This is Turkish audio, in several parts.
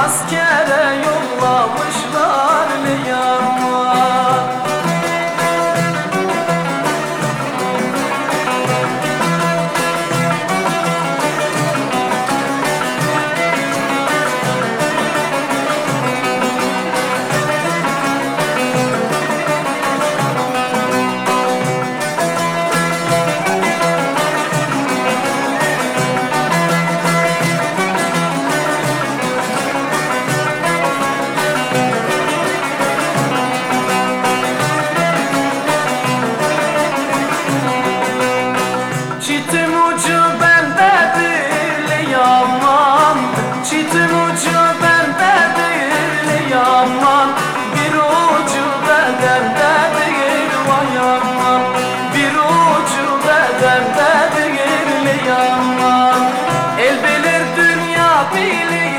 askere yol Çitim ucu bende değil yaman. Çitim ucu bende değil yaman. Bir ucu bedende değil vay aman Bir ucu bedende değil yaman. El bilir dünya bilir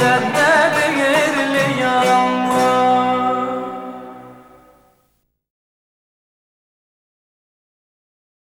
said